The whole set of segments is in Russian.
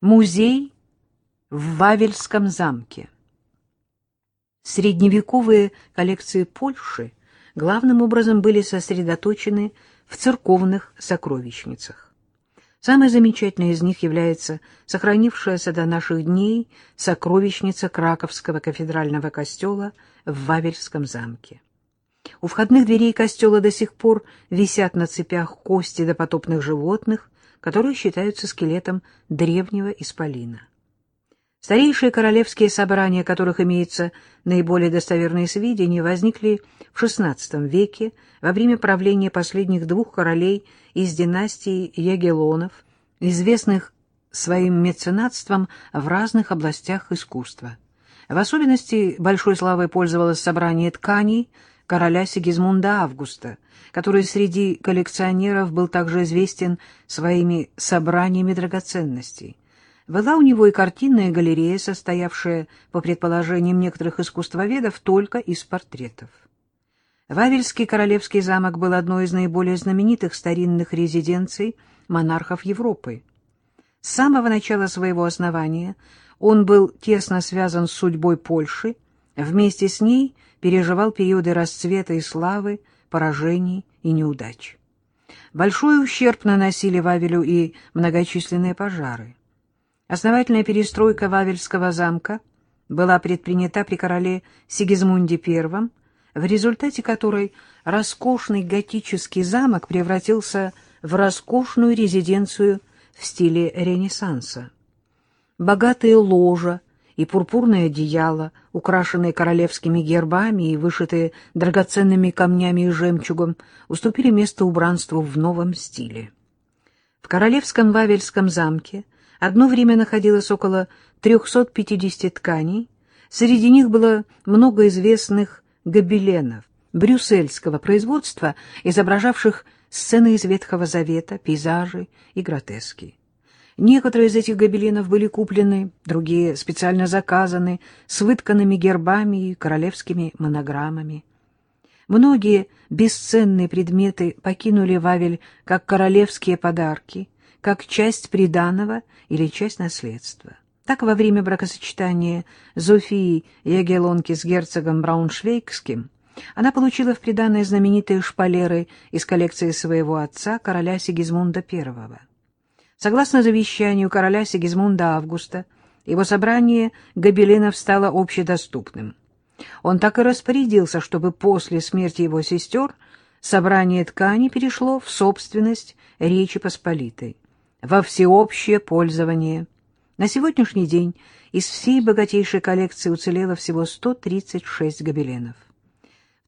Музей в Вавельском замке. Средневековые коллекции Польши главным образом были сосредоточены в церковных сокровищницах. Самой замечательной из них является сохранившаяся до наших дней сокровищница Краковского кафедрального костела в Вавельском замке. У входных дверей костела до сих пор висят на цепях кости допотопных животных, которые считаются скелетом древнего исполина. Старейшие королевские собрания, которых имеются наиболее достоверные сведения, возникли в XVI веке во время правления последних двух королей из династии Ягеллонов, известных своим меценатством в разных областях искусства. В особенности большой славой пользовалось собрание тканей короля Сигизмунда Августа, который среди коллекционеров был также известен своими собраниями драгоценностей. Была у него и картинная галерея, состоявшая, по предположениям некоторых искусствоведов, только из портретов. Вавельский королевский замок был одной из наиболее знаменитых старинных резиденций монархов Европы. С самого начала своего основания он был тесно связан с судьбой Польши, вместе с ней – переживал периоды расцвета и славы, поражений и неудач. Большой ущерб наносили Вавелю и многочисленные пожары. Основательная перестройка Вавельского замка была предпринята при короле Сигизмунде I, в результате которой роскошный готический замок превратился в роскошную резиденцию в стиле Ренессанса. Богатые ложа, и пурпурное одеяло, украшенные королевскими гербами и вышитые драгоценными камнями и жемчугом, уступили место убранству в новом стиле. В королевском Вавельском замке одно время находилось около 350 тканей, среди них было много известных гобеленов брюссельского производства, изображавших сцены из Ветхого Завета, пейзажи и гротески. Некоторые из этих гобеленов были куплены, другие специально заказаны, с вытканными гербами и королевскими монограммами. Многие бесценные предметы покинули Вавель как королевские подарки, как часть приданого или часть наследства. Так во время бракосочетания Зофии Ягелонки с герцогом Брауншвейгским она получила в приданое знаменитые шпалеры из коллекции своего отца, короля Сигизмунда I. Согласно завещанию короля Сигизмунда Августа, его собрание гобеленов стало общедоступным. Он так и распорядился, чтобы после смерти его сестер собрание ткани перешло в собственность Речи Посполитой, во всеобщее пользование. На сегодняшний день из всей богатейшей коллекции уцелело всего 136 гобеленов.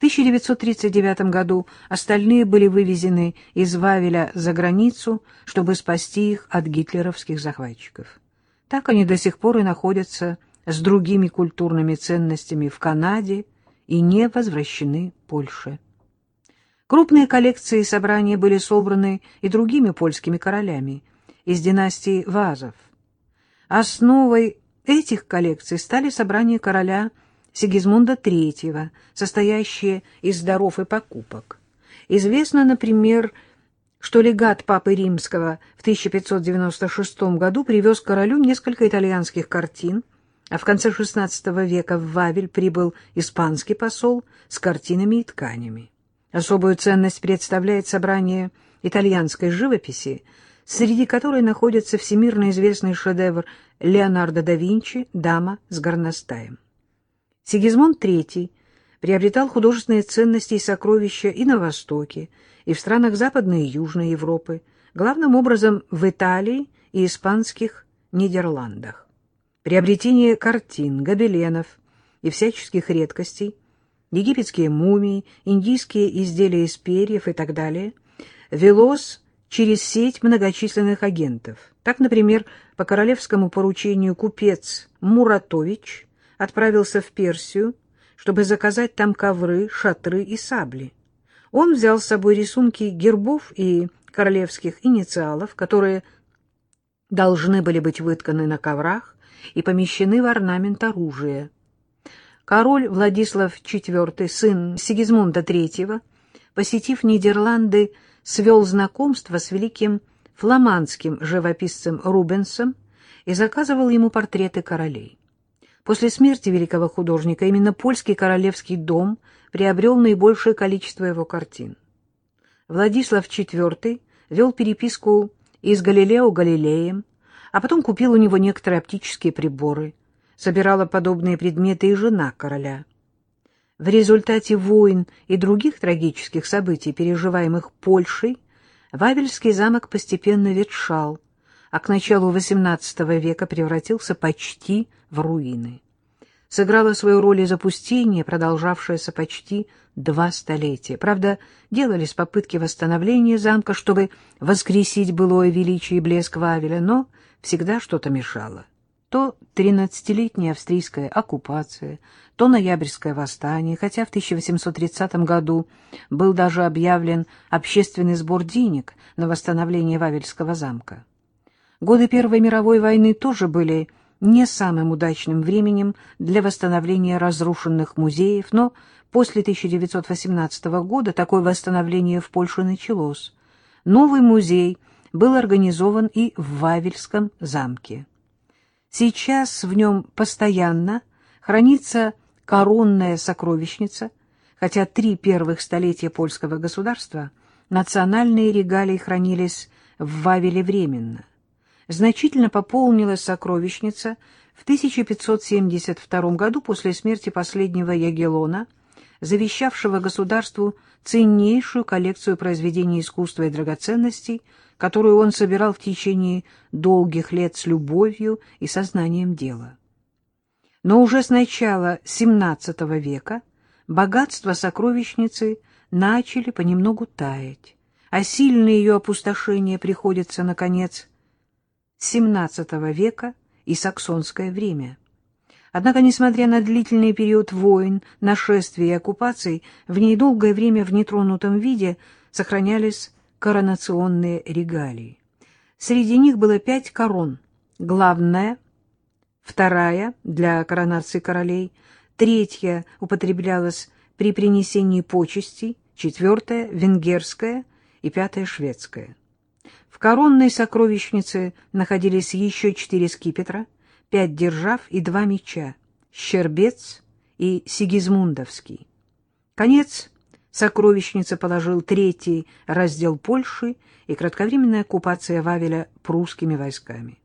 1939 году остальные были вывезены из Вавеля за границу, чтобы спасти их от гитлеровских захватчиков. Так они до сих пор и находятся с другими культурными ценностями в Канаде и не возвращены Польше. Крупные коллекции и собрания были собраны и другими польскими королями из династии Вазов. Основой этих коллекций стали собрания короля Сигизмунда III, состоящие из даров и покупок. Известно, например, что легат Папы Римского в 1596 году привез королю несколько итальянских картин, а в конце XVI века в Вавель прибыл испанский посол с картинами и тканями. Особую ценность представляет собрание итальянской живописи, среди которой находится всемирно известный шедевр Леонардо да Винчи «Дама с горностаем». Сигизмунд III приобретал художественные ценности и сокровища и на Востоке, и в странах Западной и Южной Европы, главным образом в Италии и испанских Нидерландах. Приобретение картин, гобеленов и всяческих редкостей, египетские мумии, индийские изделия из перьев и так далее, велось через сеть многочисленных агентов. Так, например, по королевскому поручению купец Муратович – отправился в Персию, чтобы заказать там ковры, шатры и сабли. Он взял с собой рисунки гербов и королевских инициалов, которые должны были быть вытканы на коврах и помещены в орнамент оружия. Король Владислав IV, сын Сигизмунда III, посетив Нидерланды, свел знакомство с великим фламандским живописцем Рубенсом и заказывал ему портреты королей. После смерти великого художника именно польский королевский дом приобрел наибольшее количество его картин. Владислав IV вел переписку и с Галилео Галилеем, а потом купил у него некоторые оптические приборы, собирала подобные предметы и жена короля. В результате войн и других трагических событий, переживаемых Польшей, Вавельский замок постепенно ветшал, а к началу XVIII века превратился почти в руины. Сыграло свою роль и запустение, продолжавшееся почти два столетия. Правда, делались попытки восстановления замка, чтобы воскресить былое величие и блеск Вавеля, но всегда что-то мешало. То тринадцатилетняя австрийская оккупация, то ноябрьское восстание, хотя в 1830 году был даже объявлен общественный сбор денег на восстановление Вавельского замка. Годы Первой мировой войны тоже были не самым удачным временем для восстановления разрушенных музеев, но после 1918 года такое восстановление в Польше началось. Новый музей был организован и в Вавельском замке. Сейчас в нем постоянно хранится коронная сокровищница, хотя три первых столетия польского государства национальные регалии хранились в Вавеле временно значительно пополнилась сокровищница в 1572 году после смерти последнего Ягеллона, завещавшего государству ценнейшую коллекцию произведений искусства и драгоценностей, которую он собирал в течение долгих лет с любовью и сознанием дела. Но уже с начала XVII века богатства сокровищницы начали понемногу таять, а сильное ее опустошение приходится, наконец, XVII века и саксонское время. Однако, несмотря на длительный период войн, нашествий и оккупаций, в ней долгое время в нетронутом виде сохранялись коронационные регалии. Среди них было пять корон. Главная, вторая для коронации королей, третья употреблялась при принесении почестей, четвертая — венгерская и пятая — шведская. В коронной сокровищнице находились еще четыре скипетра, пять держав и два меча — Щербец и Сигизмундовский. Конец сокровищница положил третий раздел Польши и кратковременная оккупация Вавеля прусскими войсками.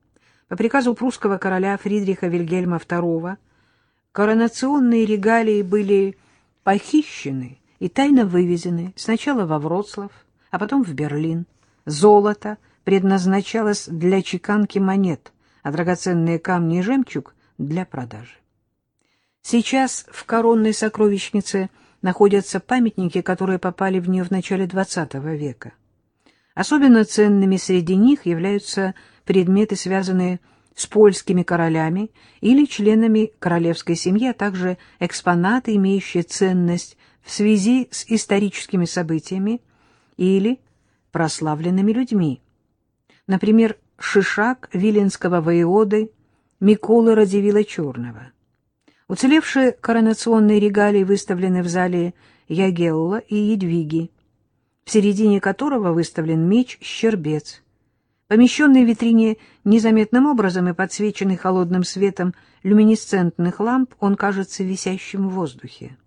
По приказу прусского короля Фридриха Вильгельма II коронационные регалии были похищены и тайно вывезены сначала во Вроцлав, а потом в Берлин. Золото предназначалось для чеканки монет, а драгоценные камни и жемчуг — для продажи. Сейчас в коронной сокровищнице находятся памятники, которые попали в нее в начале XX века. Особенно ценными среди них являются предметы, связанные с польскими королями или членами королевской семьи, а также экспонаты, имеющие ценность в связи с историческими событиями или прославленными людьми. Например, шишак виленского воеводы Миколы Радивила Черного. Уцелевшие коронационные регалии выставлены в зале Ягелла и Едвиги, в середине которого выставлен меч-щербец. Помещенный в витрине незаметным образом и подсвеченный холодным светом люминесцентных ламп, он кажется висящим в воздухе.